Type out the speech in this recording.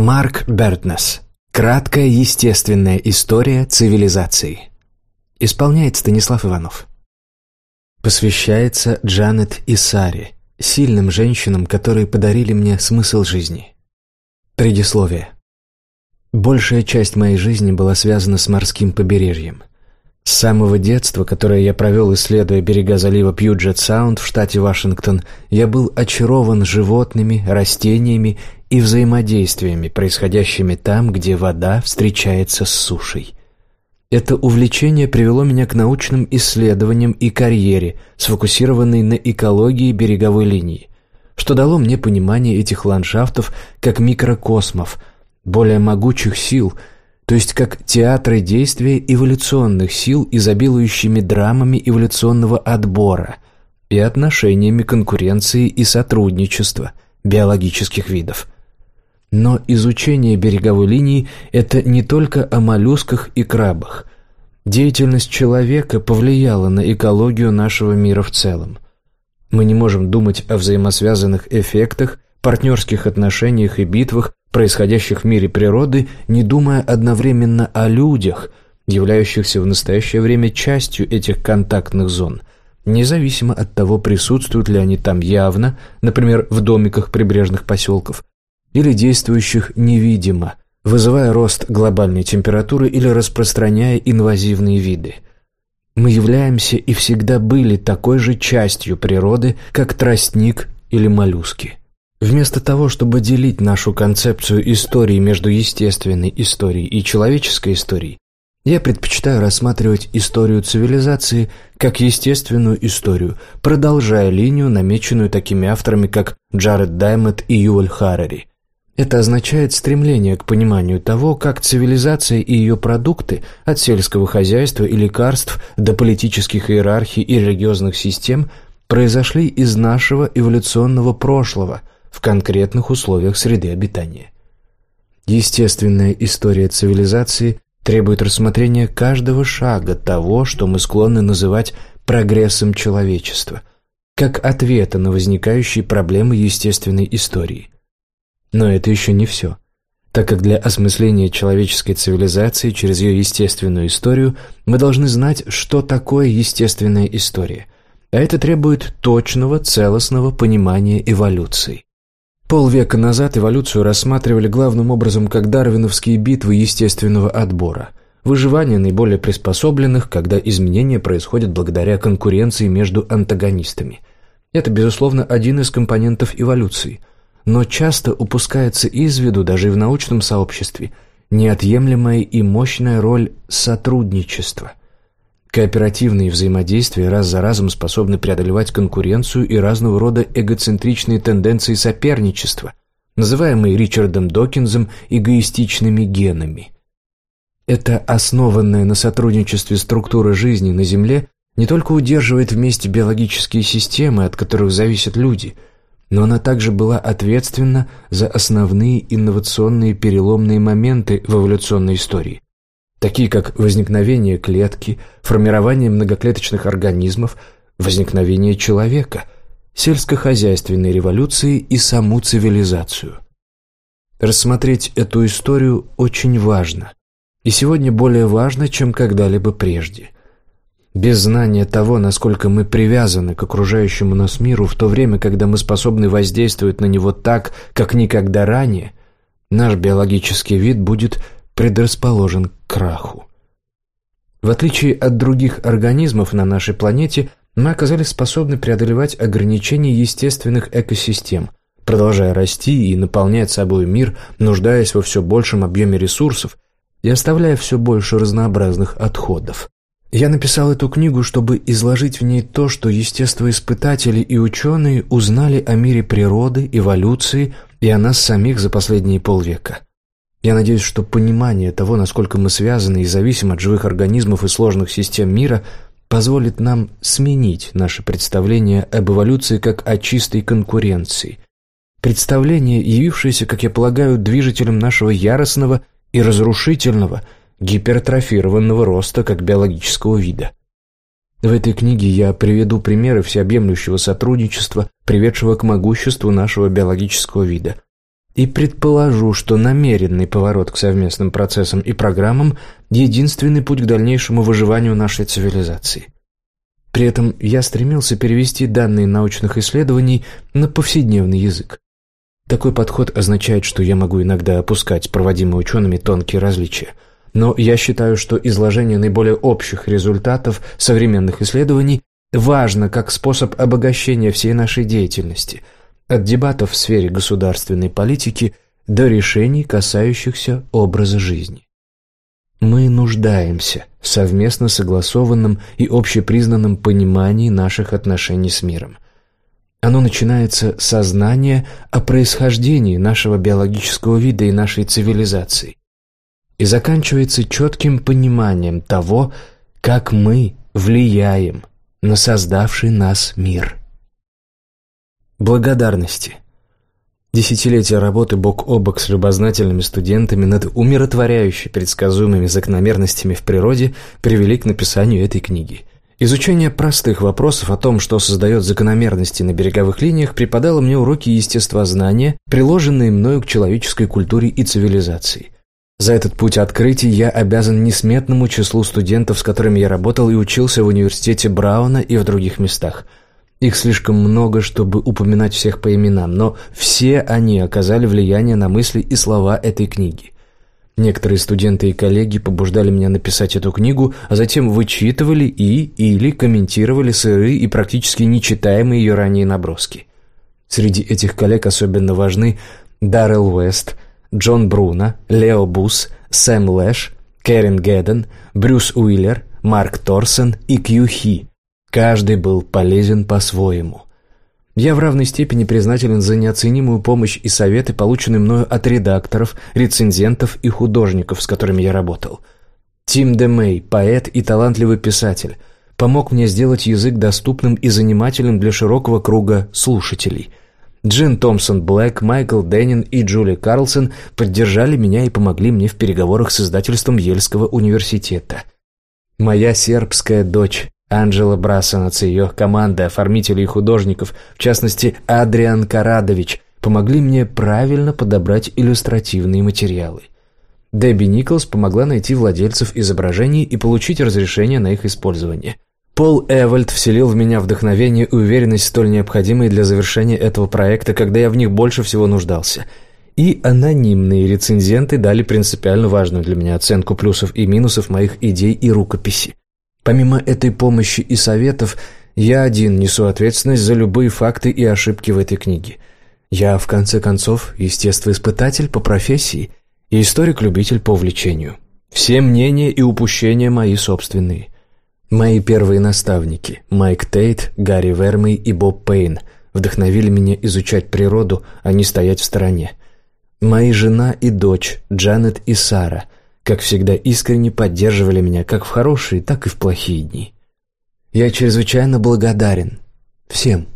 Марк Бертнес. Краткая естественная история цивилизации. Исполняет Станислав Иванов. Посвящается Джанет и Саре, сильным женщинам, которые подарили мне смысл жизни. Предисловие. Большая часть моей жизни была связана с морским побережьем. С самого детства, которое я провел, исследуя берега залива Пьюджет-Саунд в штате Вашингтон, я был очарован животными, растениями и взаимодействиями, происходящими там, где вода встречается с сушей. Это увлечение привело меня к научным исследованиям и карьере, сфокусированной на экологии береговой линии, что дало мне понимание этих ландшафтов как микрокосмов, более могучих сил – то есть как театры действия эволюционных сил, изобилующими драмами эволюционного отбора и отношениями конкуренции и сотрудничества биологических видов. Но изучение береговой линии – это не только о моллюсках и крабах. Деятельность человека повлияла на экологию нашего мира в целом. Мы не можем думать о взаимосвязанных эффектах, партнерских отношениях и битвах происходящих в мире природы, не думая одновременно о людях, являющихся в настоящее время частью этих контактных зон, независимо от того, присутствуют ли они там явно, например, в домиках прибрежных поселков, или действующих невидимо, вызывая рост глобальной температуры или распространяя инвазивные виды. Мы являемся и всегда были такой же частью природы, как тростник или моллюски. Вместо того, чтобы делить нашу концепцию истории между естественной историей и человеческой историей, я предпочитаю рассматривать историю цивилизации как естественную историю, продолжая линию, намеченную такими авторами, как Джаред Даймонд и Юэль Харрери. Это означает стремление к пониманию того, как цивилизация и ее продукты, от сельского хозяйства и лекарств до политических иерархий и религиозных систем, произошли из нашего эволюционного прошлого – в конкретных условиях среды обитания. Естественная история цивилизации требует рассмотрения каждого шага того, что мы склонны называть прогрессом человечества, как ответа на возникающие проблемы естественной истории. Но это еще не все, так как для осмысления человеческой цивилизации через ее естественную историю мы должны знать, что такое естественная история, а это требует точного, целостного понимания эволюции. Полвека назад эволюцию рассматривали главным образом как дарвиновские битвы естественного отбора. Выживание наиболее приспособленных, когда изменения происходят благодаря конкуренции между антагонистами. Это, безусловно, один из компонентов эволюции. Но часто упускается из виду, даже в научном сообществе, неотъемлемая и мощная роль сотрудничества. Кооперативные взаимодействия раз за разом способны преодолевать конкуренцию и разного рода эгоцентричные тенденции соперничества, называемые Ричардом Докинзом эгоистичными генами. Эта основанная на сотрудничестве структура жизни на Земле не только удерживает вместе биологические системы, от которых зависят люди, но она также была ответственна за основные инновационные переломные моменты в эволюционной истории – такие как возникновение клетки, формирование многоклеточных организмов, возникновение человека, сельскохозяйственной революции и саму цивилизацию. Рассмотреть эту историю очень важно, и сегодня более важно, чем когда-либо прежде. Без знания того, насколько мы привязаны к окружающему нас миру в то время, когда мы способны воздействовать на него так, как никогда ранее, наш биологический вид будет предрасположен к краху. В отличие от других организмов на нашей планете, мы оказались способны преодолевать ограничения естественных экосистем, продолжая расти и наполнять собой мир, нуждаясь во все большем объеме ресурсов и оставляя все больше разнообразных отходов. Я написал эту книгу, чтобы изложить в ней то, что естествоиспытатели и ученые узнали о мире природы, эволюции и о нас самих за последние полвека. Я надеюсь, что понимание того, насколько мы связаны и зависим от живых организмов и сложных систем мира, позволит нам сменить наше представление об эволюции как о чистой конкуренции. Представление, явившееся, как я полагаю, движителем нашего яростного и разрушительного, гипертрофированного роста как биологического вида. В этой книге я приведу примеры всеобъемлющего сотрудничества, приведшего к могуществу нашего биологического вида – И предположу, что намеренный поворот к совместным процессам и программам – единственный путь к дальнейшему выживанию нашей цивилизации. При этом я стремился перевести данные научных исследований на повседневный язык. Такой подход означает, что я могу иногда опускать проводимые учеными тонкие различия. Но я считаю, что изложение наиболее общих результатов современных исследований важно как способ обогащения всей нашей деятельности – от дебатов в сфере государственной политики до решений, касающихся образа жизни. Мы нуждаемся в совместно согласованном и общепризнанном понимании наших отношений с миром. Оно начинается с знания о происхождении нашего биологического вида и нашей цивилизации и заканчивается четким пониманием того, как мы влияем на создавший нас мир благодарности. Десятилетия работы бок о бок с любознательными студентами над умиротворяющими предсказуемыми закономерностями в природе привели к написанию этой книги. Изучение простых вопросов о том, что создает закономерности на береговых линиях, преподало мне уроки естествознания, приложенные мною к человеческой культуре и цивилизации. За этот путь открытий я обязан несметному числу студентов, с которыми я работал и учился в университете Брауна и в других местах – их слишком много, чтобы упоминать всех по именам, но все они оказали влияние на мысли и слова этой книги. Некоторые студенты и коллеги побуждали меня написать эту книгу, а затем вычитывали и или комментировали сырые и практически нечитаемые ее ранее наброски. Среди этих коллег особенно важны Даррell Уэст, Джон Бруно, Лео Бус, Сэм Лэш, Кэрин Гэдден, Брюс Уиллер, Марк Торсон и Кью Хи – Каждый был полезен по-своему. Я в равной степени признателен за неоценимую помощь и советы, полученные мною от редакторов, рецензентов и художников, с которыми я работал. Тим Де Мэй, поэт и талантливый писатель, помог мне сделать язык доступным и занимательным для широкого круга слушателей. Джин Томпсон Блэк, Майкл Деннин и Джули Карлсон поддержали меня и помогли мне в переговорах с издательством Ельского университета. Моя сербская дочь Анджела Брасонац и ее команда оформителей и художников, в частности Адриан Карадович, помогли мне правильно подобрать иллюстративные материалы. Дебби Николс помогла найти владельцев изображений и получить разрешение на их использование. Пол Эвальд вселил в меня вдохновение и уверенность, столь необходимые для завершения этого проекта, когда я в них больше всего нуждался. И анонимные рецензенты дали принципиально важную для меня оценку плюсов и минусов моих идей и рукописи. Помимо этой помощи и советов, я один несу ответственность за любые факты и ошибки в этой книге. Я, в конце концов, естествоиспытатель по профессии и историк-любитель по увлечению. Все мнения и упущения мои собственные. Мои первые наставники – Майк Тейт, Гарри Вермей и Боб Пейн – вдохновили меня изучать природу, а не стоять в стороне. Мои жена и дочь, Джанет и Сара – как всегда, искренне поддерживали меня как в хорошие, так и в плохие дни. Я чрезвычайно благодарен всем.